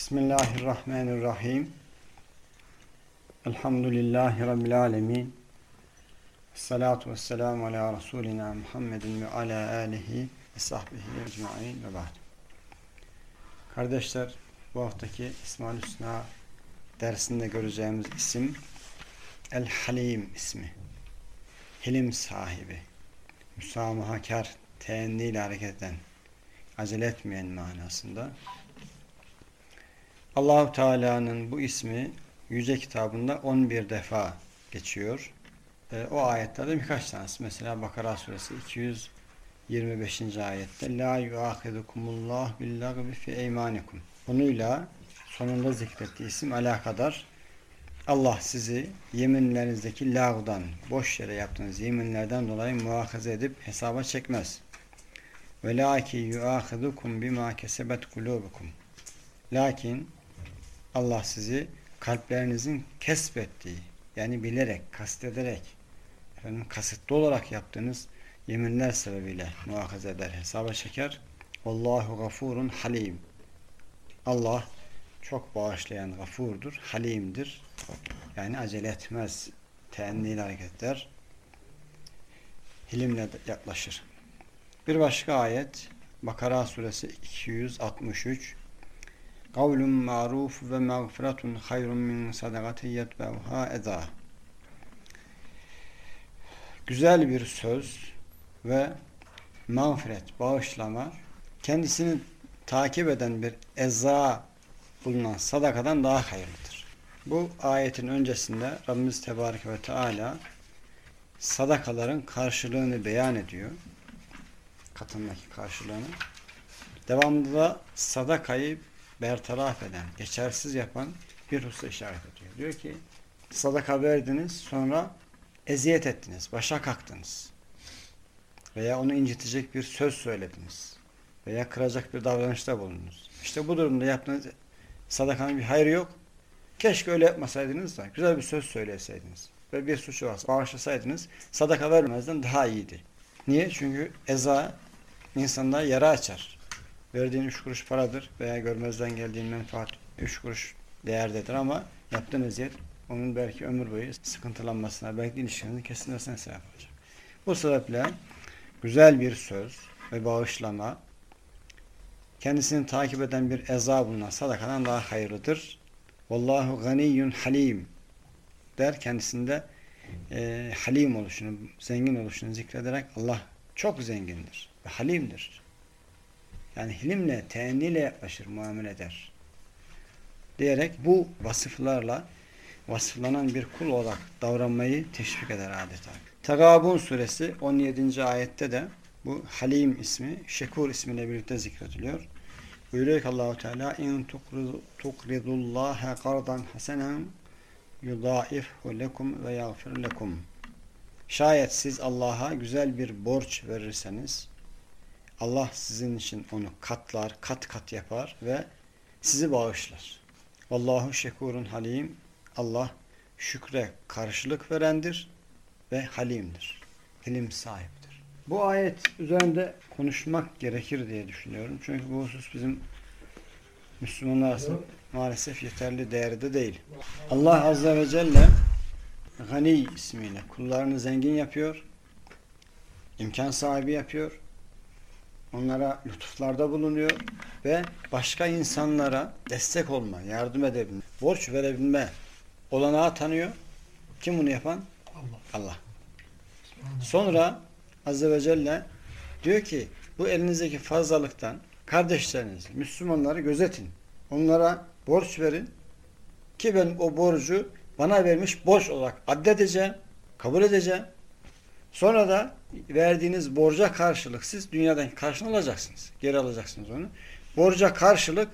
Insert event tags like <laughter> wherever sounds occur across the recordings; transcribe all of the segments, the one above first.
Bismillahirrahmanirrahim. Elhamdülillahi Rabbil alemin. Salatu vesselamu ala Resulina Muhammedin ve ala alihi ve sahbihi ecma'in ve ba'd. Kardeşler, bu haftaki İsmail Hüsna dersinde göreceğimiz isim El Halim ismi. Hilim sahibi. Müsamahakar, teenniyle hareket eden, acele etmeyen manasında. Allahu Teala'nın bu ismi Yüce Kitabında 11 defa geçiyor. E, o ayetlerde birkaç tanesi. Mesela Bakara Suresi 225. ayette La yuahidukumullah billagvi fi eymanikum. Onuyla sonunda zikrettiği isim alakadar. Allah sizi yeminlerinizdeki lağdan, boş yere yaptığınız yeminlerden dolayı muhakaza edip hesaba çekmez. Ve laki yuahidukum bima kesebet kulubukum. Lakin Allah sizi kalplerinizin kesbettiği yani bilerek, kastederek efendim, kasıtlı olarak yaptığınız yeminler sebebiyle muhakaza eder, hesaba çeker. Allahu gafurun halim. Allah çok bağışlayan gafurdur, halimdir. Yani acele etmez, teenniyle hareket eder. Hilimle yaklaşır. Bir başka ayet Bakara suresi 263 Kavlun ma'ruf ve mağfiretun hayrun min sadakati yetbevha eza. Güzel bir söz ve mağfiret, bağışlama kendisini takip eden bir eza bulunan sadakadan daha hayırlıdır. Bu ayetin öncesinde Rabbimiz Tebarek ve Teala sadakaların karşılığını beyan ediyor. Katındaki karşılığını. Devamında da sadakayı bertaraf eden, geçersiz yapan bir hususa işaret ediyor. Diyor ki sadaka verdiniz sonra eziyet ettiniz, başa kalktınız. Veya onu incitecek bir söz söylediniz. Veya kıracak bir davranışta bulundunuz. İşte bu durumda yaptığınız sadakanın bir hayrı yok. Keşke öyle yapmasaydınız da güzel bir söz söyleseydiniz. Ve bir suçu varsa bağışlasaydınız sadaka vermezden daha iyiydi. Niye? Çünkü eza insanda yara açar. Verdiğin üç kuruş paradır veya görmezden geldiğin menfaat üç kuruş değerdedir ama yaptığın eziyet onun belki ömür boyu sıkıntılanmasına, belki ilişkinizin kesilmesine sebep olacak. Bu sebeple güzel bir söz ve bağışlama kendisini takip eden bir eza bulunan sadakadan daha hayırlıdır. Vallahu ganiyyun halim der kendisinde e, halim oluşunu, zengin oluşunu zikrederek Allah çok zengindir ve halimdir. Yani hilimle, teenniyle yaklaşır, muamele eder. Diyerek bu vasıflarla vasıflanan bir kul olarak davranmayı teşvik eder adeta. Tegabun suresi 17. ayette de bu Halim ismi, Şekur ismiyle birlikte zikrediliyor. Buyuruyor ki Allahu Teala in tukridullaha qardan hasenen yudaifhu lekum ve yagfir lekum. Şayet siz Allah'a güzel bir borç verirseniz Allah sizin için onu katlar, kat kat yapar ve sizi bağışlar. Allahu şekurun halim. Allah şükre karşılık verendir ve halimdir. Hilim sahiptir. Bu ayet üzerinde konuşmak gerekir diye düşünüyorum. Çünkü bu husus bizim Müslümanlar arasında maalesef yeterli değerde değil. Allah Azze ve Celle Gani ismiyle kullarını zengin yapıyor, imkan sahibi yapıyor, onlara lütuflarda bulunuyor ve başka insanlara destek olma, yardım edebilme, borç verebilme olanağı tanıyor. Kim bunu yapan? Allah. Allah. Sonra Azze ve Celle diyor ki bu elinizdeki fazlalıktan kardeşleriniz, Müslümanları gözetin. Onlara borç verin ki ben o borcu bana vermiş borç olarak addedeceğim, kabul edeceğim. Sonra da verdiğiniz borca karşılık siz dünyadan karşılığını alacaksınız. Geri alacaksınız onu. Borca karşılık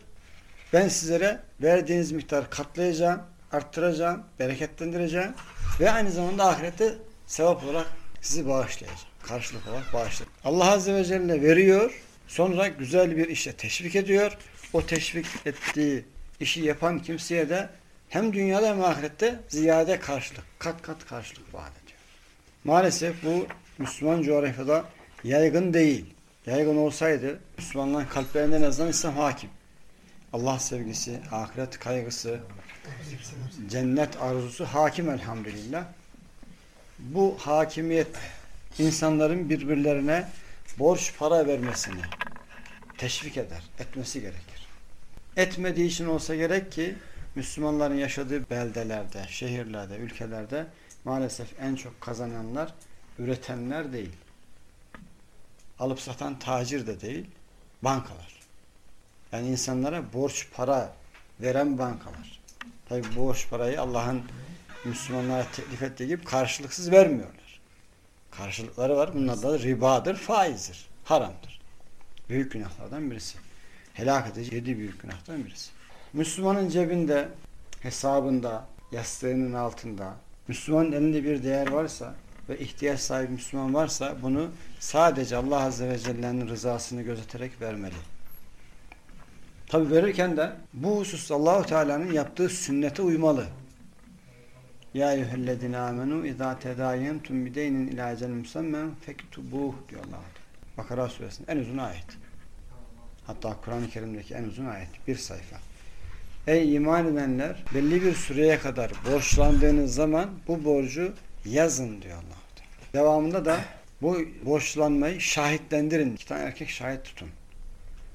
ben sizlere verdiğiniz miktarı katlayacağım, arttıracağım, bereketlendireceğim ve aynı zamanda ahirette sevap olarak sizi bağışlayacağım. Karşılık olarak bağışlayacağım. Allah Azze ve Celle veriyor, sonra güzel bir işe teşvik ediyor. O teşvik ettiği işi yapan kimseye de hem dünyada hem ahirette ziyade karşılık, kat kat karşılık vaat ediyor. Maalesef bu Müslüman coğrafyada yaygın değil. Yaygın olsaydı Müslümanların kalplerinde en azından İslam hakim. Allah sevgisi, ahiret kaygısı, cennet arzusu hakim elhamdülillah. Bu hakimiyet insanların birbirlerine borç para vermesini teşvik eder, etmesi gerekir. Etmediği için olsa gerek ki Müslümanların yaşadığı beldelerde, şehirlerde, ülkelerde maalesef en çok kazananlar üretenler değil. Alıp satan tacir de değil, bankalar. Yani insanlara borç para veren bankalar. Tabi borç parayı Allah'ın Müslümanlara teklif ettiği gibi karşılıksız vermiyorlar. Karşılıkları var. Bunun adı da ribadır, faizdir, haramdır. Büyük günahlardan birisi. Helak edici yedi büyük günahtan birisi. Müslümanın cebinde, hesabında, yastığının altında, Müslümanın elinde bir değer varsa ve ihtiyaç sahibi Müslüman varsa bunu sadece Allah Azze ve Celle'nin rızasını gözeterek vermeli. Tabi verirken de bu hususta Allahu Teala'nın yaptığı sünnete uymalı. Ya eyyühellezine amenu izâ tedâyentum bideynin ilâ ecelin musammen fektubuh diyor Allah. Bakara suresinin en uzun ayet. Hatta Kur'an-ı Kerim'deki en uzun ayet. Bir sayfa. Ey iman edenler belli bir süreye kadar borçlandığınız zaman bu borcu yazın diyor Allah. Devamında da bu borçlanmayı şahitlendirin. İki tane erkek şahit tutun.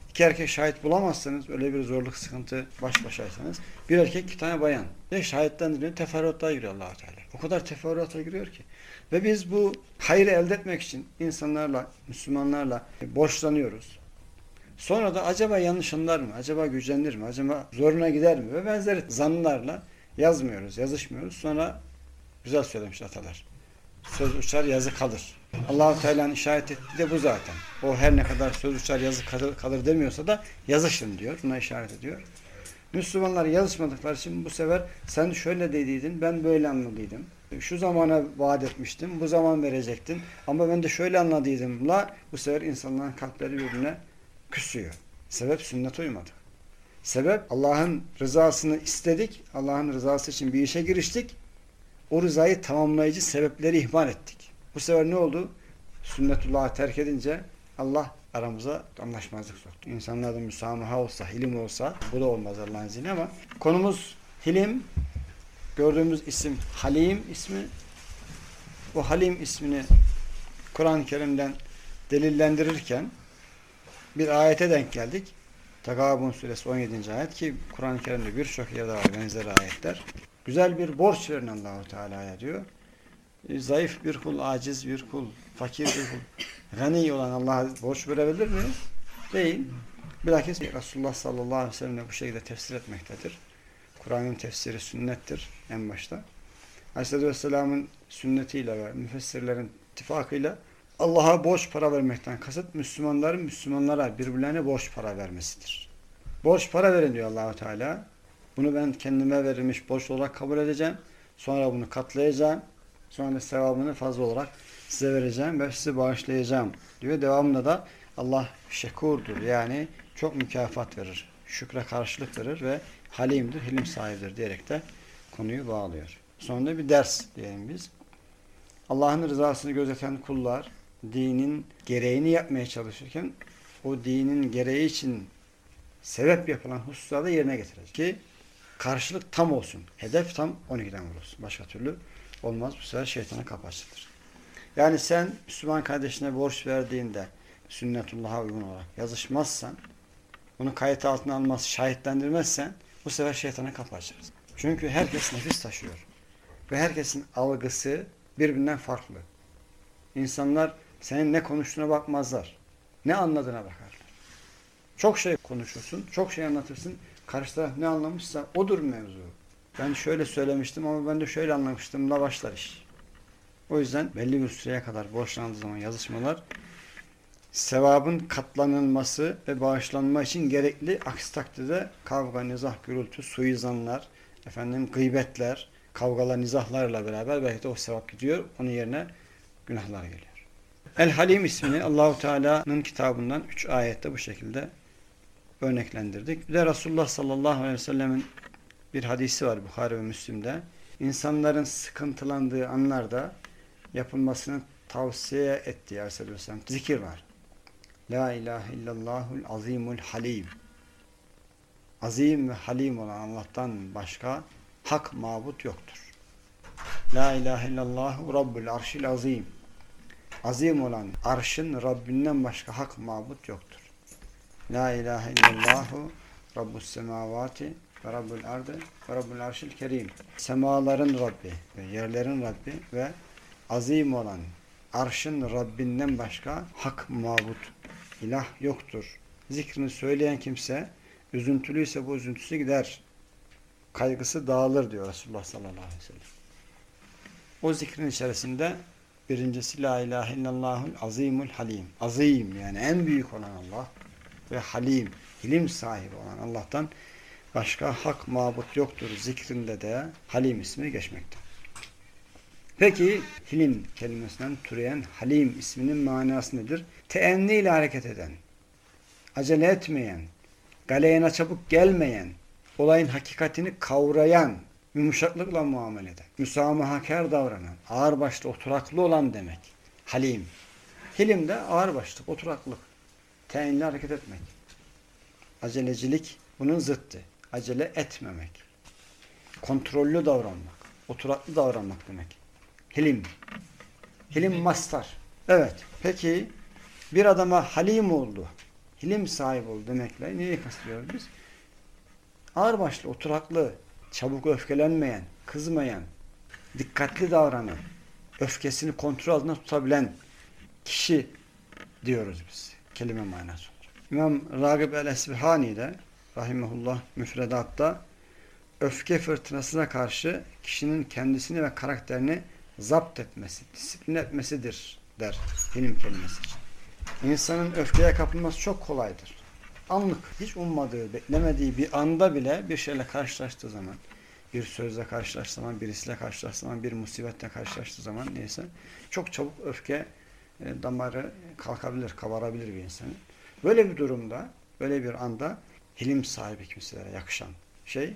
İki erkek şahit bulamazsanız öyle bir zorluk sıkıntı baş başaysanız bir erkek iki tane bayan ve şahitlendiriyor teferruatlara giriyor allah Teala. O kadar teferruata giriyor ki. Ve biz bu hayrı elde etmek için insanlarla, Müslümanlarla borçlanıyoruz. Sonra da acaba yanlış anlar mı? Acaba gücenir mi? Acaba zoruna gider mi? Ve benzeri zanlarla yazmıyoruz, yazışmıyoruz. Sonra güzel söylemiş atalar. Söz uçar yazı kalır. Allahu Teala'nın işaret ettiği de bu zaten. O her ne kadar söz uçar yazı kalır, kalır demiyorsa da yazışın diyor. Buna işaret ediyor. Müslümanlar yazışmadıkları için bu sefer sen şöyle dediydin, ben böyle anladıydım. Şu zamana vaat etmiştim, bu zaman verecektin. Ama ben de şöyle anladıydımla bu sefer insanların kalpleri birbirine küsüyor. Sebep sünnete uymadık. Sebep Allah'ın rızasını istedik. Allah'ın rızası için bir işe giriştik. O rızayı tamamlayıcı sebepleri ihmal ettik. Bu sefer ne oldu? Sünnetullah'ı terk edince Allah aramıza anlaşmazlık soktu. İnsanlarda müsamaha olsa, hilim olsa bu da olmaz Allah'ın izniyle ama konumuz hilim. Gördüğümüz isim Halim ismi. Bu Halim ismini Kur'an-ı Kerim'den delillendirirken bir ayete denk geldik. Tagabun suresi 17. ayet ki Kur'an-ı Kerim'de birçok yerde var benzer ayetler. Güzel bir borç verin Allahu Teala'ya diyor. E, zayıf bir kul, aciz bir kul, fakir bir kul, gani olan Allah'a borç verebilir mi? Değil. Bilakis Resulullah sallallahu aleyhi ve sellem bu şekilde tefsir etmektedir. Kur'an'ın tefsiri sünnettir en başta. Aleyhisselatü Vesselam'ın sünnetiyle ve müfessirlerin ittifakıyla Allah'a borç para vermekten kasıt Müslümanların Müslümanlara birbirlerine borç para vermesidir. Borç para verin diyor Allahu Teala. Bunu ben kendime verilmiş borç olarak kabul edeceğim. Sonra bunu katlayacağım. Sonra sevabını fazla olarak size vereceğim ve sizi bağışlayacağım diyor. Devamında da Allah şekurdur yani çok mükafat verir. Şükre karşılık verir ve halimdir, hilim sahibidir diyerek de konuyu bağlıyor. Sonunda bir ders diyelim biz. Allah'ın rızasını gözeten kullar dinin gereğini yapmaya çalışırken o dinin gereği için sebep yapılan hususları yerine getirecek. Ki karşılık tam olsun. Hedef tam 12'den vurulsun. Başka türlü olmaz. Bu sefer şeytana kapı. Yani sen Müslüman kardeşine borç verdiğinde sünnetullah'a uygun olarak yazışmazsan bunu kayıt altına almaz, şahitlendirmezsen bu sefer şeytana kapı. Çünkü herkes nefis taşıyor. Ve herkesin algısı birbirinden farklı. İnsanlar senin ne konuştuğuna bakmazlar. Ne anladığına bakarlar. Çok şey konuşursun, çok şey anlatırsın. Karşı taraf ne anlamışsa odur mevzu. Ben şöyle söylemiştim ama ben de şöyle anlamıştım da başlar iş. O yüzden belli bir süreye kadar borçlandığı zaman yazışmalar sevabın katlanılması ve bağışlanma için gerekli. Aksi takdirde kavga, nizah, gürültü, suizanlar, efendim gıybetler, kavgalar, nizahlarla beraber belki de o sevap gidiyor. Onun yerine günahlar geliyor. El Halim ismini Allahu Teala'nın kitabından üç ayette bu şekilde örneklendirdik. Bir de Resulullah sallallahu aleyhi ve sellemin bir hadisi var Bukhari ve Müslim'de. İnsanların sıkıntılandığı anlarda yapılmasını tavsiye ettiği aleyhisselam zikir var. La ilahe illallahul azimul halim. azim ve halim olan Allah'tan başka hak mabut yoktur. La ilahe illallah Rabbul arşil azim. Azim olan arşın Rabbinden başka hak mabut yoktur. La ilahe illallahu Rabbus semavati ve Rabbul ardı ve Rabbul arşil kerim. Semaların Rabbi ve yerlerin Rabbi ve azim olan arşın Rabbinden başka hak mabut ilah yoktur. Zikrini söyleyen kimse üzüntülüyse bu üzüntüsü gider. Kaygısı dağılır diyor Resulullah sallallahu aleyhi ve sellem. O zikrin içerisinde birincisi La ilahe illallahul azimul halim. Azim yani en büyük olan Allah ve halim, hilim sahibi olan Allah'tan başka hak mabut yoktur zikrinde de halim ismi geçmekte. Peki hilim kelimesinden türeyen halim isminin manası nedir? Teenni ile hareket eden, acele etmeyen, galeyana çabuk gelmeyen, olayın hakikatini kavrayan, yumuşaklıkla muamele eden, müsamahakar davranan, ağırbaşlı, oturaklı olan demek. Halim. Hilim de ağırbaşlık, oturaklık. Teenli hareket etmek. Acelecilik bunun zıttı. Acele etmemek. Kontrollü davranmak. Oturaklı davranmak demek. Hilim. Hilim mastar. Evet. Peki bir adama halim oldu. Hilim sahibi oldu demekle neyi kastediyoruz biz? Ağırbaşlı, oturaklı, çabuk öfkelenmeyen, kızmayan, dikkatli davranan, öfkesini kontrol altında tutabilen kişi diyoruz biz. Kelime manası olarak. İmam Ragıb el-Esbihani de rahimahullah müfredatta öfke fırtınasına karşı kişinin kendisini ve karakterini zapt etmesi, disiplin etmesidir der hilim kelimesi için. İnsanın öfkeye kapılması çok kolaydır. Anlık, hiç ummadığı, beklemediği bir anda bile bir şeyle karşılaştığı zaman, bir sözle karşılaştığı zaman, birisiyle karşılaştığı zaman, bir musibetle karşılaştığı zaman neyse, çok çabuk öfke e, damarı kalkabilir, kabarabilir bir insanın. Böyle bir durumda, böyle bir anda hilim sahibi kimselere yakışan şey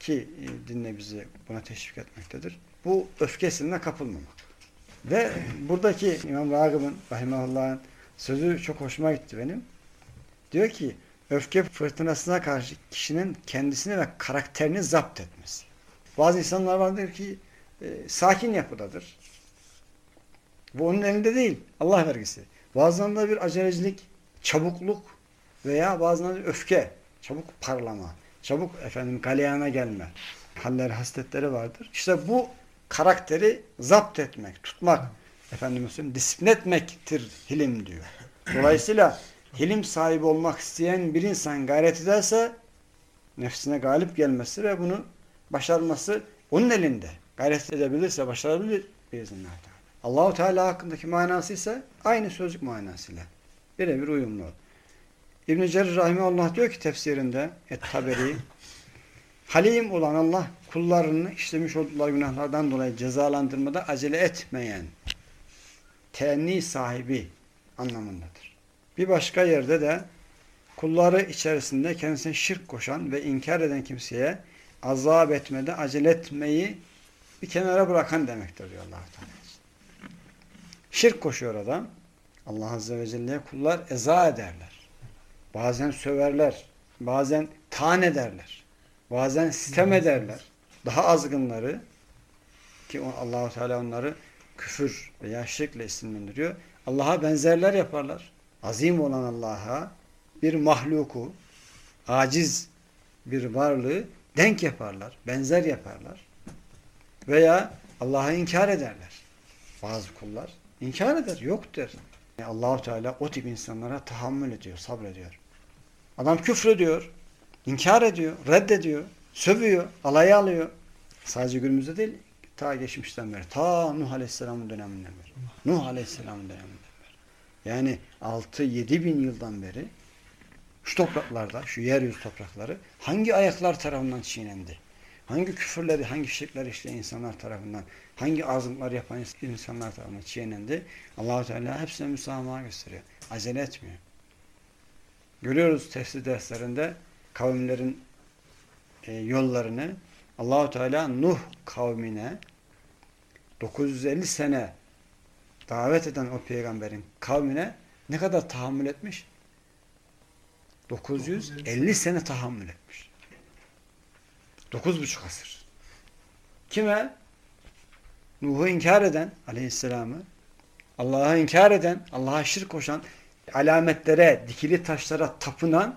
ki e, dinle bizi buna teşvik etmektedir. Bu öfkesine kapılmamak. Ve buradaki İmam Ragıb'ın rahimahullah'ın sözü çok hoşuma gitti benim. Diyor ki öfke fırtınasına karşı kişinin kendisini ve karakterini zapt etmesi. Bazı insanlar vardır ki e, sakin yapıdadır. Bu onun elinde değil. Allah vergisi. Bazılarında bir acelecilik, çabukluk veya bazılarında öfke, çabuk parlama, çabuk efendim galeyana gelme haller, hasletleri vardır. İşte bu karakteri zapt etmek, tutmak, efendim disiplin etmektir hilim diyor. Dolayısıyla hilim sahibi olmak isteyen bir insan gayret ederse nefsine galip gelmesi ve bunu başarması onun elinde. Gayret edebilirse başarabilir biiznillah. Allahu Teala hakkındaki manası ise aynı sözcük manasıyla. Birebir uyumlu. İbn-i Cerir Rahimahullah diyor ki tefsirinde Et-Taberi <laughs> Halim olan Allah kullarını işlemiş oldukları günahlardan dolayı cezalandırmada acele etmeyen tenni sahibi anlamındadır. Bir başka yerde de kulları içerisinde kendisine şirk koşan ve inkar eden kimseye azap etmede acele etmeyi bir kenara bırakan demektir diyor allah Teala. Şirk koşuyor adam. Allah Azze ve Celle'ye kullar eza ederler. Bazen söverler. Bazen tan ederler. Bazen sitem ederler. Daha azgınları ki Allahu Teala onları küfür veya şirkle isimlendiriyor. Allah'a benzerler yaparlar. Azim olan Allah'a bir mahluku, aciz bir varlığı denk yaparlar, benzer yaparlar. Veya Allah'a inkar ederler. Bazı kullar inkar eder, yok der. Yani Allahu Teala o tip insanlara tahammül ediyor, sabrediyor. Adam küfrediyor, inkar ediyor, reddediyor, sövüyor, alaya alıyor. Sadece günümüzde değil, ta geçmişten beri, ta Nuh Aleyhisselam'ın döneminden beri. Nuh Aleyhisselam'ın döneminden beri. Yani 6-7 bin yıldan beri şu topraklarda, şu yeryüzü toprakları hangi ayaklar tarafından çiğnendi? Hangi küfürleri, hangi şirkler işleyen insanlar tarafından, hangi azınlıklar yapan insanlar tarafından çiğnendi? Allahu Teala hepsine müsamaha gösteriyor. Acele etmiyor. Görüyoruz tefsir derslerinde kavimlerin e, yollarını Allahu Teala Nuh kavmine 950 sene davet eden o peygamberin kavmine ne kadar tahammül etmiş? 950 sene tahammül etmiş. Dokuz buçuk asır. Kime? Nuh'u inkar eden aleyhisselamı, Allah'ı inkar eden, Allah'a şirk koşan, alametlere, dikili taşlara tapınan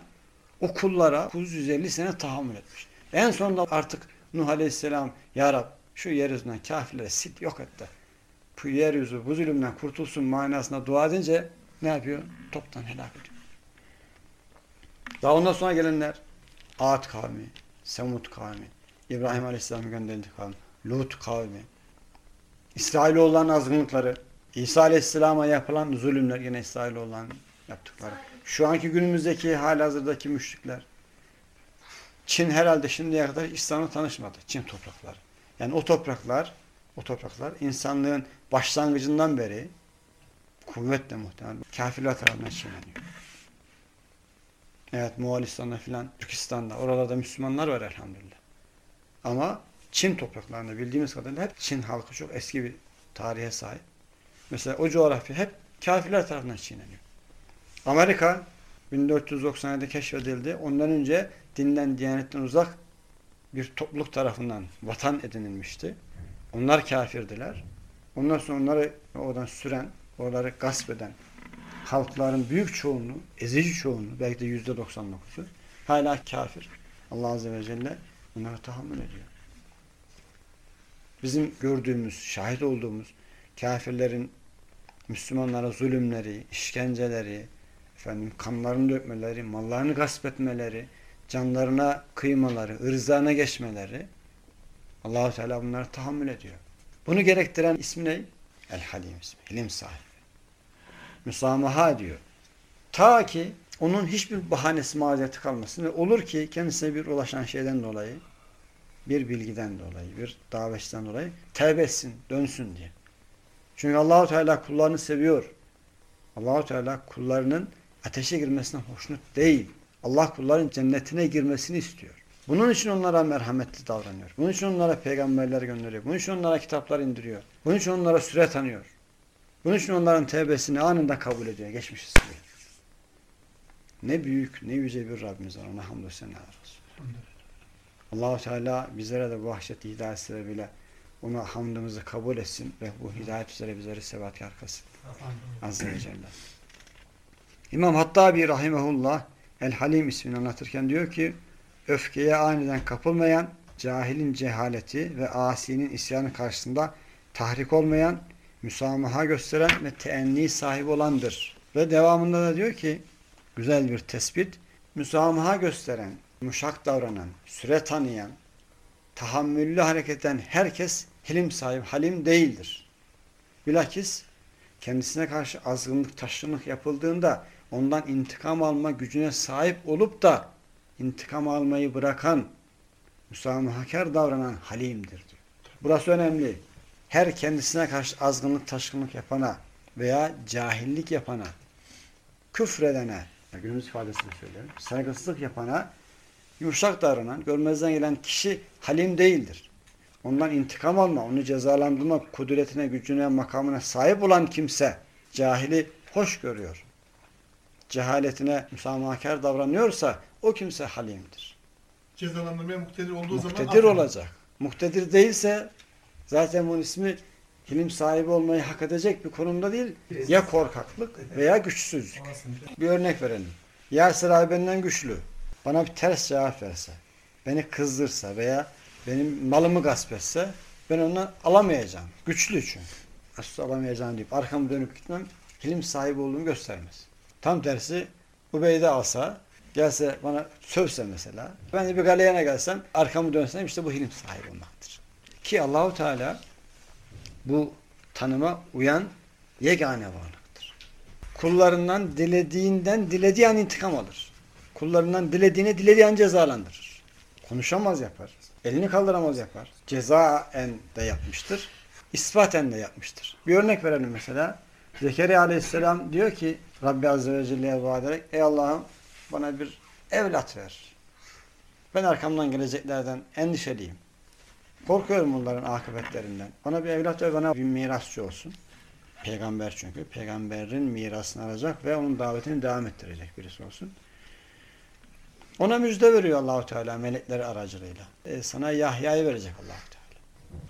o kullara 950 sene tahammül etmiş. En sonunda artık Nuh aleyhisselam Ya Rab şu yeryüzünden kafirleri sil yok et de bu yeryüzü bu zulümden kurtulsun manasına dua edince ne yapıyor? Toptan helak ediyor. Daha ondan sonra gelenler Ad kavmi, Semud kavmi, İbrahim Aleyhisselam'ın gönderildiği kavmi, Lut kavmi, İsrailoğulların azgınlıkları, İsa Aleyhisselam'a yapılan zulümler, yine İsrailoğulların yaptıkları. Şu anki günümüzdeki halihazırdaki müşrikler. Çin herhalde şimdiye kadar İslam'la tanışmadı. Çin toprakları. Yani o topraklar, o topraklar insanlığın başlangıcından beri kuvvetle muhtemelen kafirler tarafından çiğneniyor. Evet Moğolistan'da filan, Türkistan'da, oralarda Müslümanlar var elhamdülillah. Ama Çin topraklarında bildiğimiz kadarıyla hep Çin halkı çok eski bir tarihe sahip. Mesela o coğrafya hep kafirler tarafından çiğneniyor. Amerika 1497'de keşfedildi. Ondan önce dinden, diyanetten uzak bir topluluk tarafından vatan edinilmişti. Onlar kafirdiler. Ondan sonra onları oradan süren, oraları gasp eden halkların büyük çoğunluğu, ezici çoğunluğu, belki de yüzde 99'u hala kafir. Allah Azze ve Celle bunlara tahammül ediyor. Bizim gördüğümüz, şahit olduğumuz kafirlerin Müslümanlara zulümleri, işkenceleri, efendim kanlarını dökmeleri, mallarını gasp etmeleri, canlarına kıymaları, ırzlarına geçmeleri Allahu Teala bunları tahammül ediyor. Bunu gerektiren ismi ne? El Halim ismi. Hilim sahibi. Müsamaha diyor. Ta ki onun hiçbir bahanesi mazereti kalmasın ve olur ki kendisine bir ulaşan şeyden dolayı bir bilgiden dolayı, bir davetten dolayı tevbe dönsün diye. Çünkü Allahu Teala kullarını seviyor. Allahu Teala kullarının ateşe girmesine hoşnut değil. Allah kulların cennetine girmesini istiyor. Bunun için onlara merhametli davranıyor. Bunun için onlara peygamberler gönderiyor. Bunun için onlara kitaplar indiriyor. Bunun için onlara süre tanıyor. Bunun için onların tevbesini anında kabul ediyor. Geçmişiz diye. Ne büyük, ne yüce bir Rabbimiz var. Ona hamdü senalar olsun. Allahu Teala bizlere de bu vahşet hidayet sebebiyle ona hamdımızı kabul etsin ve bu hidayet üzere bizleri sebatkar kılsın. Azze ve Celle. İmam Hattabi Rahimehullah El Halim ismini anlatırken diyor ki öfkeye aniden kapılmayan, cahilin cehaleti ve asinin isyanı karşısında tahrik olmayan, müsamaha gösteren ve teenni sahibi olandır. Ve devamında da diyor ki güzel bir tespit müsamaha gösteren, yumuşak davranan, süre tanıyan, tahammüllü hareket eden herkes hilim sahibi, halim değildir. Bilakis kendisine karşı azgınlık, taşkınlık yapıldığında ondan intikam alma gücüne sahip olup da intikam almayı bırakan, müsamahakar davranan halimdir diyor. Burası önemli. Her kendisine karşı azgınlık, taşkınlık yapana veya cahillik yapana, küfredene, günümüz ifadesini söylüyorum, saygısızlık yapana yumuşak davranan, görmezden gelen kişi halim değildir. Ondan intikam alma, onu cezalandırma kudretine, gücüne, makamına sahip olan kimse cahili hoş görüyor. Cehaletine müsamahakar davranıyorsa o kimse halimdir. Cezalandırmaya muktedir olduğu zaman Muktedir olacak. Muktedir değilse zaten bunun ismi hilim sahibi olmayı hak edecek bir konumda değil. Ya korkaklık veya güçsüzlük. Bir örnek verelim. Yasir abi benden güçlü. Bana bir ters cevap verse, beni kızdırsa veya benim malımı gasp etse ben onu alamayacağım. Güçlü çünkü. Asla alamayacağım deyip arkamı dönüp gitmem hilim sahibi olduğumu göstermez. Tam tersi Ubeyde alsa gelse bana sövse mesela ben de bir galeyana gelsem arkamı dönsem işte bu hilim sahibi olmaktır. Ki Allahu Teala bu tanıma uyan yegane varlıktır. Kullarından dilediğinden dilediği an intikam alır. Kullarından dilediğine dilediği an cezalandırır. Konuşamaz yapar. Elini kaldıramaz yapar. Cezaen de yapmıştır. İspaten de yapmıştır. Bir örnek verelim mesela. Zekeriya aleyhisselam diyor ki Rabbi Azze ve Celle'ye dua ederek Ey Allah'ım bana bir evlat ver. Ben arkamdan geleceklerden endişeliyim. Korkuyorum bunların akıbetlerinden. Bana bir evlat ver, bana bir mirasçı olsun. Peygamber çünkü. Peygamberin mirasını alacak ve onun davetini devam ettirecek birisi olsun. Ona müjde veriyor Allahu Teala melekleri aracılığıyla. E, sana Yahya'yı verecek Allahu Teala.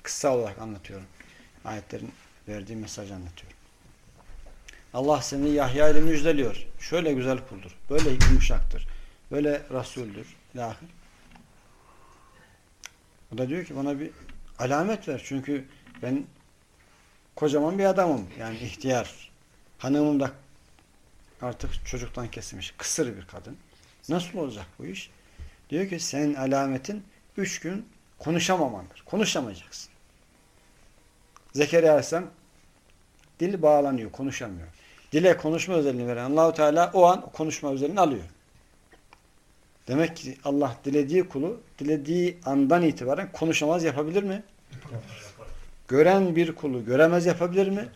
Kısa olarak anlatıyorum. Ayetlerin verdiği mesajı anlatıyorum. Allah seni Yahya ile müjdeliyor. Şöyle güzel kuldur. Böyle yumuşaktır. Böyle Resul'dür. Lahir. O da diyor ki bana bir alamet ver. Çünkü ben kocaman bir adamım. Yani ihtiyar. Hanımım da artık çocuktan kesilmiş. Kısır bir kadın. Nasıl olacak bu iş? Diyor ki senin alametin üç gün konuşamamandır. Konuşamayacaksın. Zekeriya Aleyhisselam dil bağlanıyor, konuşamıyor. Dile konuşma özelliğini veren Allahu Teala o an konuşma özelliğini alıyor. Demek ki Allah dilediği kulu dilediği andan itibaren konuşamaz yapabilir mi? Gören bir kulu göremez yapabilir mi?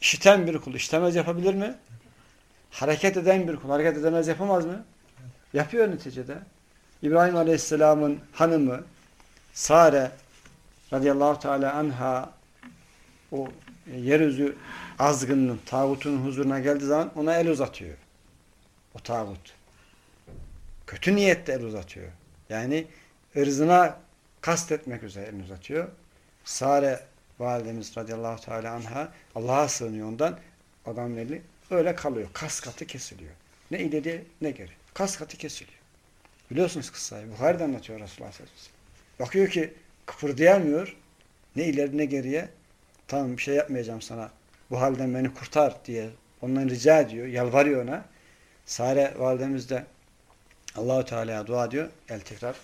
İşiten bir kulu işitemez yapabilir mi? Hareket eden bir kul hareket edemez yapamaz mı? Yapıyor neticede. İbrahim Aleyhisselam'ın hanımı Sare radıyallahu teala anha o yeryüzü azgınının, tağutun huzuruna geldiği zaman ona el uzatıyor. O tağut. Kötü niyetle el uzatıyor. Yani ırzına kastetmek üzere el uzatıyor. Sare validemiz radıyallahu teala anha Allah'a sığınıyor ondan. Adam eli öyle kalıyor. Kas katı kesiliyor. Ne ileri ne geri. Kas katı kesiliyor. Biliyorsunuz kıssayı. Buhari'de anlatıyor Resulullah sallallahu aleyhi ve sellem. Bakıyor ki kıpırdayamıyor. Ne ileri ne geriye. Tamam bir şey yapmayacağım sana. Bu halden beni kurtar diye ondan rica ediyor. Yalvarıyor ona. Sare validemiz de Allahu Teala'ya dua ediyor. El tekrar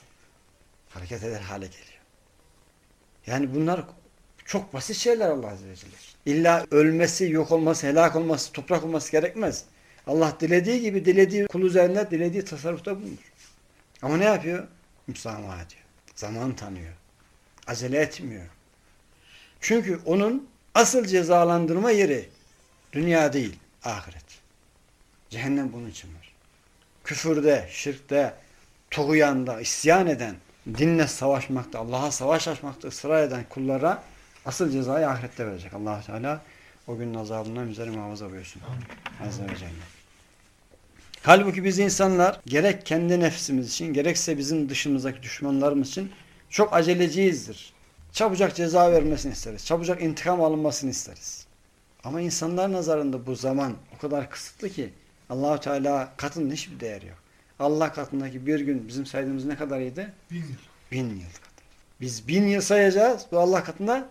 hareket eder hale geliyor. Yani bunlar çok basit şeyler Allah Azze ve Celle. İlla ölmesi, yok olması, helak olması, toprak olması gerekmez. Allah dilediği gibi dilediği kul üzerinde dilediği tasarrufta bulunur. Ama ne yapıyor? Müsamaha ediyor. Zaman tanıyor. Acele etmiyor. Çünkü onun asıl cezalandırma yeri dünya değil, ahiret. Cehennem bunun için var. Küfürde, şirkte, tuğyanda, isyan eden, dinle savaşmakta, Allah'a savaş açmakta ısrar eden kullara asıl cezayı ahirette verecek. allah Teala o günün azabından bizleri muhafaza buyursun. Azze ve Celle. Halbuki biz insanlar gerek kendi nefsimiz için gerekse bizim dışımızdaki düşmanlarımız için çok aceleciyizdir. Çabucak ceza vermesini isteriz. Çabucak intikam alınmasını isteriz. Ama insanlar nazarında bu zaman o kadar kısıtlı ki Allahu Teala katında hiçbir değeri yok. Allah katındaki bir gün bizim saydığımız ne kadarıydı? Bin yıl. Bin yıl kadar. Biz bin yıl sayacağız. Bu Allah katında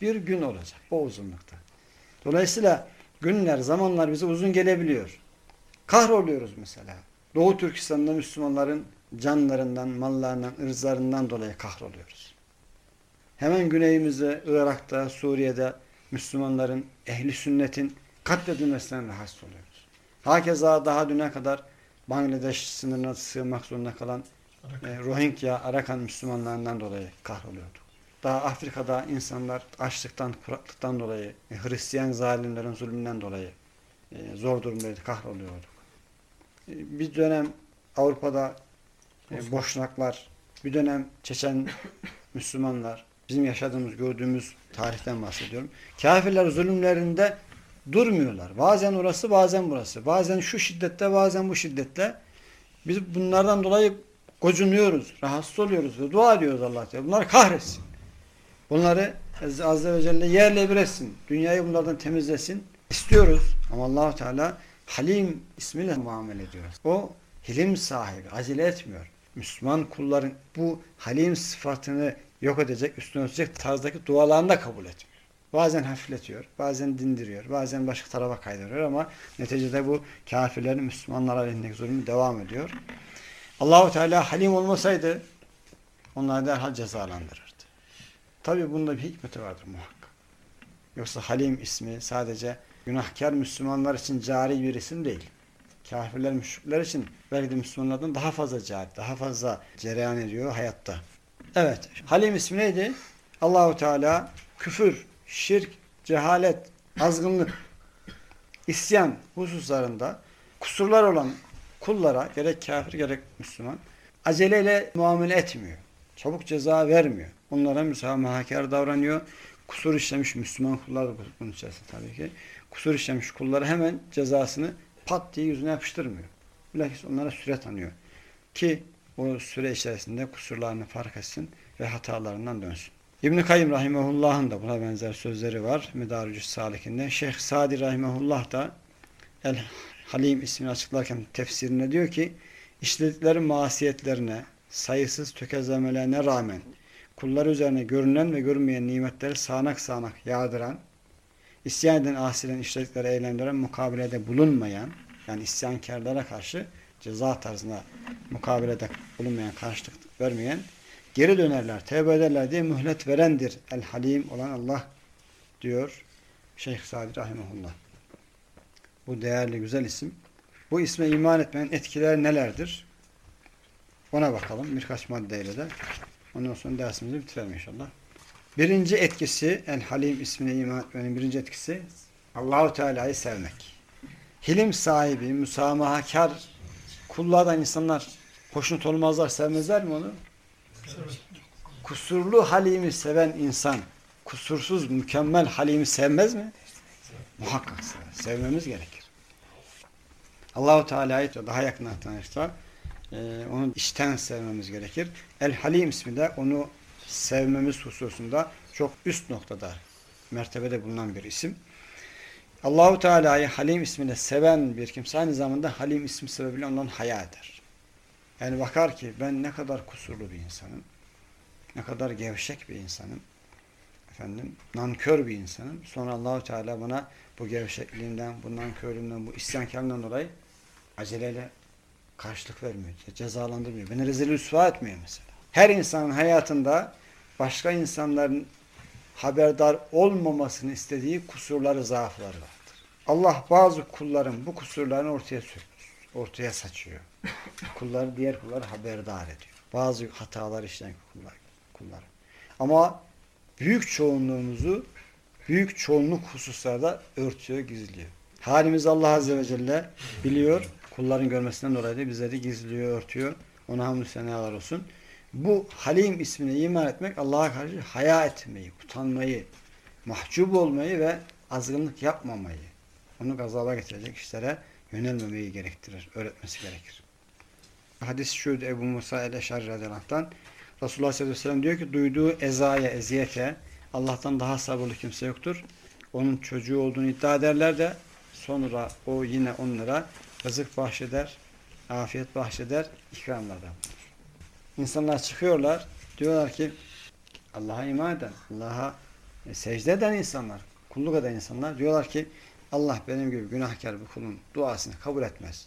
bir gün olacak. O uzunlukta. Dolayısıyla günler, zamanlar bize uzun gelebiliyor. Kahroluyoruz mesela. Doğu Türkistan'da Müslümanların canlarından, mallarından, ırzlarından dolayı kahroluyoruz. Hemen güneyimizde, Irak'ta, Suriye'de Müslümanların, ehli sünnetin katledilmesinden rahatsız oluyoruz. Hakeza daha düne kadar Bangladeş sınırına sığmak zorunda kalan e, Rohingya, Arakan Müslümanlarından dolayı kahroluyorduk. Daha Afrika'da insanlar açlıktan, kuraklıktan dolayı, e, Hristiyan zalimlerin zulmünden dolayı e, zor durumdaydı, kahroluyorduk. E, bir dönem Avrupa'da e, Boşnaklar, bir dönem Çeçen <laughs> Müslümanlar, bizim yaşadığımız, gördüğümüz tarihten bahsediyorum. Kafirler zulümlerinde durmuyorlar. Bazen orası, bazen burası. Bazen şu şiddette, bazen bu şiddette. Biz bunlardan dolayı gocunuyoruz, rahatsız oluyoruz ve dua ediyoruz Allah Teala. Bunları kahretsin. Bunları Azze ve Celle yerle bir etsin. Dünyayı bunlardan temizlesin. İstiyoruz. Ama allah Teala Halim ismiyle muamele ediyoruz. O hilim sahibi. Acele etmiyor. Müslüman kulların bu halim sıfatını yok edecek, üstüne örtecek tarzdaki dualarını da kabul etmiyor. Bazen hafifletiyor, bazen dindiriyor, bazen başka tarafa kaydırıyor ama neticede bu kafirlerin Müslümanlar aleyhindeki zulmü devam ediyor. Allahu Teala halim olmasaydı onları derhal cezalandırırdı. Tabi bunda bir hikmeti vardır muhakkak. Yoksa Halim ismi sadece günahkar Müslümanlar için cari bir isim değil. Kafirler, müşrikler için belki de Müslümanlardan daha fazla cari, daha fazla cereyan ediyor hayatta. Evet, Halim ismi neydi? Allahu Teala küfür, şirk, cehalet, azgınlık, isyan hususlarında kusurlar olan kullara gerek kafir gerek Müslüman aceleyle muamele etmiyor. Çabuk ceza vermiyor. Onlara müsamahakar davranıyor. Kusur işlemiş Müslüman kullar da bunun içerisinde tabii ki. Kusur işlemiş kullara hemen cezasını pat diye yüzüne yapıştırmıyor. Bilakis onlara süre tanıyor. ki o süre içerisinde kusurlarını fark etsin ve hatalarından dönsün. İbn-i Kayyum Rahimehullah'ın da buna benzer sözleri var. Müdarücü Salik'inde. Şeyh Sadi Rahimehullah da El Halim ismini açıklarken tefsirine diyor ki işledikleri masiyetlerine, sayısız tökezlemelerine rağmen kullar üzerine görünen ve görünmeyen nimetleri sağanak sağanak yağdıran, isyan eden asilerin işledikleri eylemlere mukabelede bulunmayan, yani isyankarlara karşı ceza tarzında mukabelede bulunmayan, karşılık vermeyen, geri dönerler, tevbe ederler diye mühlet verendir. El Halim olan Allah diyor Şeyh Sadi Rahimahullah. Bu değerli güzel isim. Bu isme iman etmenin etkileri nelerdir? Ona bakalım birkaç maddeyle de. Ondan sonra dersimizi bitirelim inşallah. Birinci etkisi, El Halim ismine iman etmenin birinci etkisi Allahu Teala'yı sevmek. Hilim sahibi, müsamahakar kullardan insanlar hoşnut olmazlar, sevmezler mi onu? Kusurlu Halim'i seven insan, kusursuz, mükemmel Halim'i sevmez mi? Muhakkak sever. Sevmemiz gerekir. Allahu Teala'yı daha yakından tanışsa e, onu içten sevmemiz gerekir. El Halim ismi de onu sevmemiz hususunda çok üst noktada mertebede bulunan bir isim. Allahu Teala'yı Halim ismiyle seven bir kimse aynı zamanda Halim ismi sebebiyle ondan haya eder. Yani bakar ki ben ne kadar kusurlu bir insanım, ne kadar gevşek bir insanım, efendim nankör bir insanım. Sonra Allahu Teala bana bu gevşekliğinden, bu nankörlüğünden, bu isyankarlığından dolayı aceleyle karşılık vermiyor, cezalandırmıyor. Beni rezil rüsva etmiyor mesela. Her insanın hayatında başka insanların haberdar olmamasını istediği kusurları, zaafları vardır. Allah bazı kulların bu kusurlarını ortaya sürmüş, ortaya saçıyor. Kulları diğer kulları haberdar ediyor. Bazı hatalar işleyen kullar, kullar. Ama büyük çoğunluğumuzu büyük çoğunluk hususlarda örtüyor, gizliyor. Halimizi Allah Azze ve Celle biliyor. Kulların görmesinden dolayı da bizleri gizliyor, örtüyor. Ona hamdü senalar olsun. Bu Halim ismine iman etmek Allah'a karşı haya etmeyi, utanmayı, mahcup olmayı ve azgınlık yapmamayı, onu gazaba getirecek işlere yönelmemeyi gerektirir, öğretmesi gerekir. Hadis şuydu Ebu Musa el-Eşari radıyallahu Resulullah sallallahu aleyhi ve sellem diyor ki duyduğu ezaya, eziyete Allah'tan daha sabırlı kimse yoktur. Onun çocuğu olduğunu iddia ederler de sonra o yine onlara rızık bahşeder, afiyet bahşeder, ikramlarda bulunur. İnsanlar çıkıyorlar, diyorlar ki Allah'a iman eden, Allah'a e, secde eden insanlar, kulluk eden insanlar diyorlar ki Allah benim gibi günahkar bir kulun duasını kabul etmez.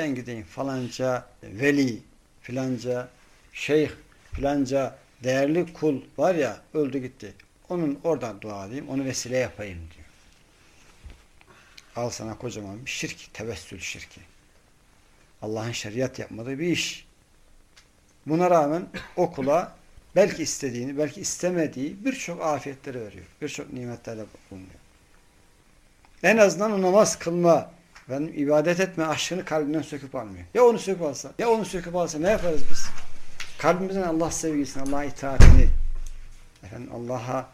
Ben gideyim falanca veli, filanca şeyh, filanca değerli kul var ya öldü gitti. Onun oradan dua edeyim, onu vesile yapayım diyor. Al sana kocaman bir şirk, tevessül şirki. Allah'ın şeriat yapmadığı bir iş. Buna rağmen okula belki istediğini, belki istemediği birçok afiyetleri veriyor. Birçok nimetlerle bulunuyor. En azından o namaz kılma, ben ibadet etme aşkını kalbinden söküp almıyor. Ya onu söküp alsa, ya onu söküp alsa ne yaparız biz? Kalbimizden Allah sevgisini, Allah itaatini, efendim Allah'a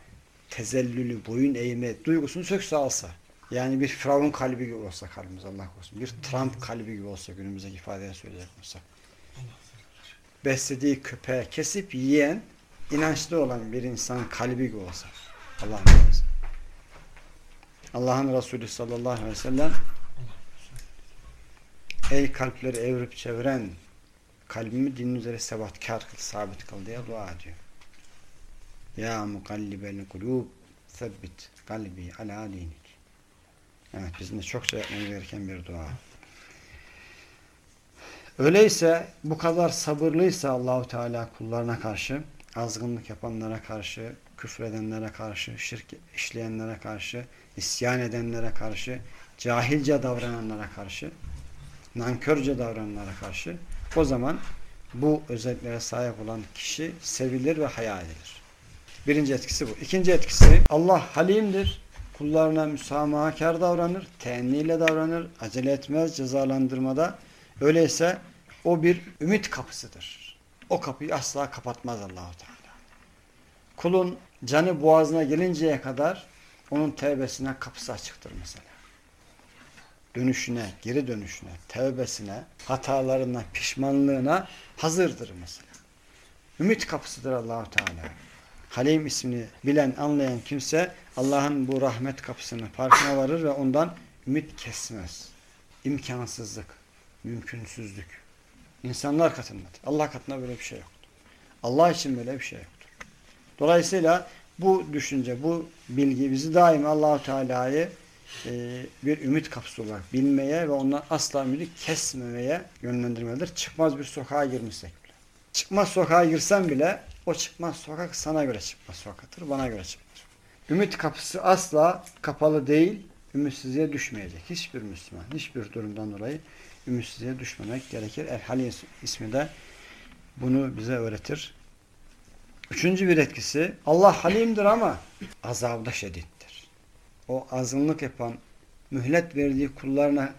tezellülü, boyun eğme duygusunu sökse alsa. Yani bir Firavun kalbi gibi olsa kalbimiz Allah korusun. Bir Trump kalbi gibi olsa günümüzdeki ifadeye söyleyecek olsa. Beslediği köpeğe kesip yiyen, inançlı olan bir insan kalbi gibi olsa. Allah'ın Allah'ın Resulü sallallahu aleyhi ve sellem Ey kalpleri evrip çeviren kalbimi dinin üzere sebatkar kıl, sabit kıl diye dua ediyor. Ya mukallibel kulub sebbit kalbi ala dinik. Evet bizim de çokça yapmamız gereken bir dua. Öyleyse bu kadar sabırlıysa Allahu Teala kullarına karşı, azgınlık yapanlara karşı, küfredenlere karşı, şirk işleyenlere karşı, isyan edenlere karşı, cahilce davrananlara karşı, nankörce davrananlara karşı o zaman bu özelliklere sahip olan kişi sevilir ve hayal edilir. Birinci etkisi bu. İkinci etkisi Allah halimdir. Kullarına müsamahakar davranır, teenniyle davranır, acele etmez cezalandırmada. Öyleyse o bir ümit kapısıdır. O kapıyı asla kapatmaz Allahu Teala. Kulun canı boğazına gelinceye kadar onun tevbesine kapısı açıktır mesela. Dönüşüne, geri dönüşüne, tevbesine, hatalarına, pişmanlığına hazırdır mesela. Ümit kapısıdır Allahu Teala. Halim ismini bilen, anlayan kimse Allah'ın bu rahmet kapısının farkına varır ve ondan ümit kesmez. İmkansızlık, mümkünsüzlük. İnsanlar katındadır. Allah katında böyle bir şey yoktur. Allah için böyle bir şey yoktur. Dolayısıyla bu düşünce, bu bilgi bizi daima Allahu Teala'yı bir ümit kapısı olarak bilmeye ve ondan asla ümidi kesmemeye yönlendirmelidir. Çıkmaz bir sokağa girmişsek bile. Çıkmaz sokağa girsen bile o çıkmaz sokak sana göre çıkmaz sokaktır, bana göre çıkmaz. Ümit kapısı asla kapalı değil, ümitsizliğe düşmeyecek. Hiçbir Müslüman, hiçbir durumdan dolayı ümitsizliğe düşmemek gerekir. El Halim ismi de bunu bize öğretir. Üçüncü bir etkisi, Allah halimdir ama azabı da şediddir. O azınlık yapan, mühlet verdiği kullarına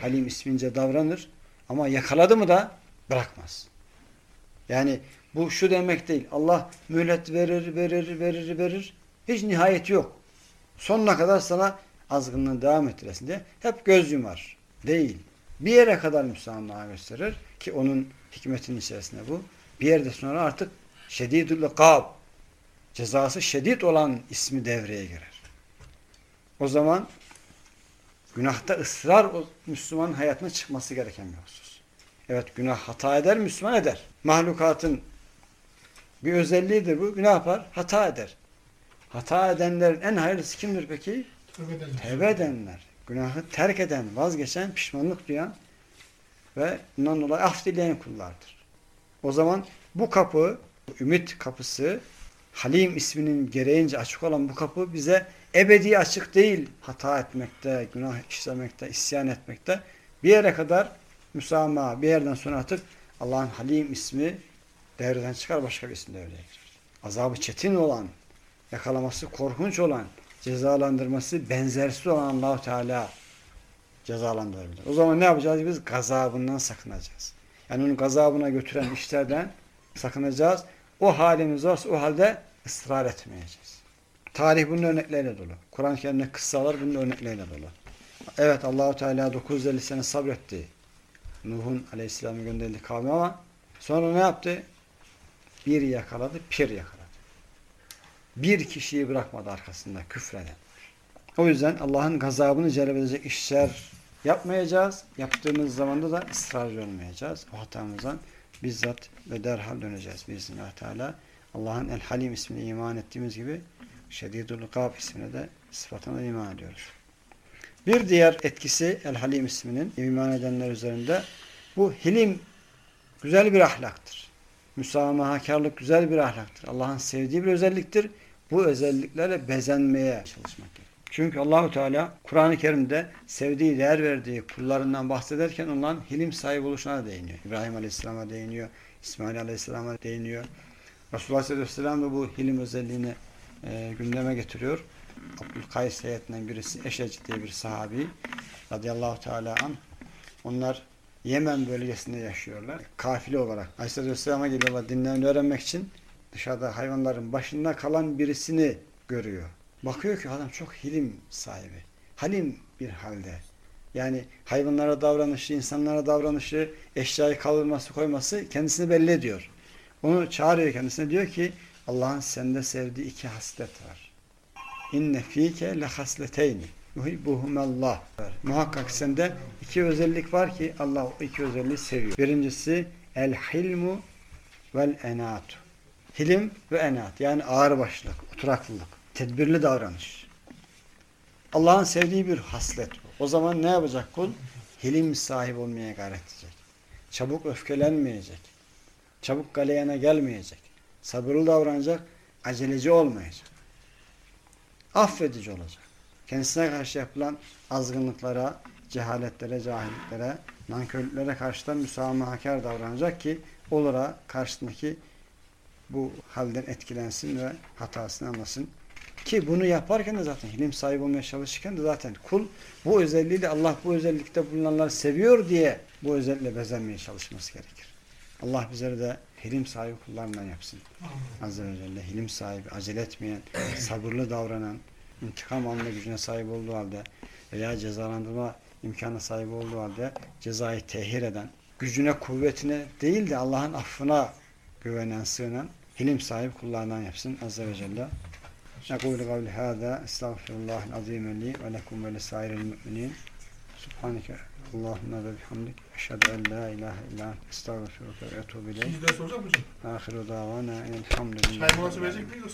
halim ismince davranır ama yakaladı mı da bırakmaz. Yani bu şu demek değil. Allah mühlet verir, verir, verir, verir. Hiç nihayeti yok. Sonuna kadar sana azgınlığını devam ettiresin diye hep göz yumar. Değil. Bir yere kadar müsamaha gösterir ki onun hikmetinin içerisinde bu. Bir yerde sonra artık şedidül gab cezası şedid olan ismi devreye girer. O zaman günahta ısrar o Müslümanın hayatına çıkması gereken bir husus. Evet günah hata eder, Müslüman eder. Mahlukatın bir özelliğidir bu. Ne yapar? Hata eder. Hata edenlerin en hayırlısı kimdir peki? Tövbe edenler. Tevbe edenler. Günahı terk eden, vazgeçen, pişmanlık duyan ve bundan dolayı af dileyen kullardır. O zaman bu kapı, ümit kapısı, Halim isminin gereğince açık olan bu kapı bize ebedi açık değil. Hata etmekte, günah işlemekte, isyan etmekte. Bir yere kadar müsamaha, bir yerden sonra artık Allah'ın Halim ismi devreden çıkar, başka bir isim devreye girer. Azabı çetin olan, yakalaması korkunç olan, cezalandırması benzersiz olan allah Teala cezalandırabilir. O zaman ne yapacağız? Biz gazabından sakınacağız. Yani onun gazabına götüren işlerden sakınacağız. O halimiz varsa o halde ısrar etmeyeceğiz. Tarih bunun örnekleriyle dolu. Kur'an-ı Kerim'de kıssalar bunun örnekleriyle dolu. Evet Allahu Teala 950 sene sabretti. Nuh'un Aleyhisselam'ı gönderdi kavmi ama sonra ne yaptı? Bir yakaladı, pir yakaladı. Bir kişiyi bırakmadı arkasında küfreden. O yüzden Allah'ın gazabını celbedecek işler yapmayacağız. Yaptığımız zamanda da ısrarcı olmayacağız. O hatamızdan bizzat ve derhal döneceğiz biiznillah Teala. Allah'ın El Halim ismine iman ettiğimiz gibi Şedidul Gab ismine de sıfatına iman ediyoruz. Bir diğer etkisi El Halim isminin iman edenler üzerinde bu hilim güzel bir ahlaktır. Müsamahakarlık güzel bir ahlaktır. Allah'ın sevdiği bir özelliktir. Bu özelliklerle bezenmeye çalışmak gerekir. Çünkü Allahu Teala Kur'an-ı Kerim'de sevdiği, değer verdiği kullarından bahsederken onların hilim sahibi oluşuna değiniyor. İbrahim Aleyhisselam'a değiniyor. İsmail Aleyhisselam'a değiniyor. Resulullah Aleyhisselam da bu hilim özelliğini e, gündeme getiriyor. Abdülkays heyetinden birisi Eşec diye bir sahabi radıyallahu teala an. Onlar Yemen bölgesinde yaşıyorlar. Kafile olarak. Aleyhisselam'a geliyorlar dinlerini öğrenmek için. Dışarıda hayvanların başında kalan birisini görüyor. Bakıyor ki adam çok hilim sahibi. Halim bir halde. Yani hayvanlara davranışı, insanlara davranışı, eşyayı kaldırması, koyması kendisini belli ediyor. Onu çağırıyor kendisine diyor ki Allah'ın sende sevdiği iki haslet var. İnne fike le hasleteyni yuhibbuhumallah. Muhakkak sende iki özellik var ki Allah o iki özelliği seviyor. Birincisi el hilmu vel enatu. Hilim ve enat yani ağırbaşlılık, oturaklılık, tedbirli davranış. Allah'ın sevdiği bir haslet bu. O zaman ne yapacak kul? Hilim sahibi olmaya gayret edecek. Çabuk öfkelenmeyecek. Çabuk galeyana gelmeyecek. Sabırlı davranacak. Aceleci olmayacak. Affedici olacak. Kendisine karşı yapılan azgınlıklara, cehaletlere, cahilliklere, nankörlüklere karşı da müsamahakar davranacak ki olara karşısındaki bu halden etkilensin ve hatasını anlasın. Ki bunu yaparken de zaten ilim sahibi olmaya çalışırken de zaten kul bu özelliğiyle Allah bu özellikte bulunanları seviyor diye bu özellikle bezenmeye çalışması gerekir. Allah bizleri de Hilim sahibi kullarından yapsın. Azze ve Celle hilim sahibi, acele etmeyen, sabırlı davranan, intikam alma gücüne sahip olduğu halde veya cezalandırma imkana sahip olduğu halde cezayı tehir eden, gücüne, kuvvetine değil de Allah'ın affına güvenen, sığınan, hilim sahibi kullarından yapsın Azze ve Celle. Nekul kavli hâzâ, estağfirullahil azîmeli ve lekum ve lesairil mü'minin. Subhaneke Subhanakallahümme ve bihamdik. Eşhedü en la ilahe illa estağfirüke ve etûbü ileyh. Sizde soracak mısın? Ahiru davana enelhamdülillah. Çay molası verecek miyiz?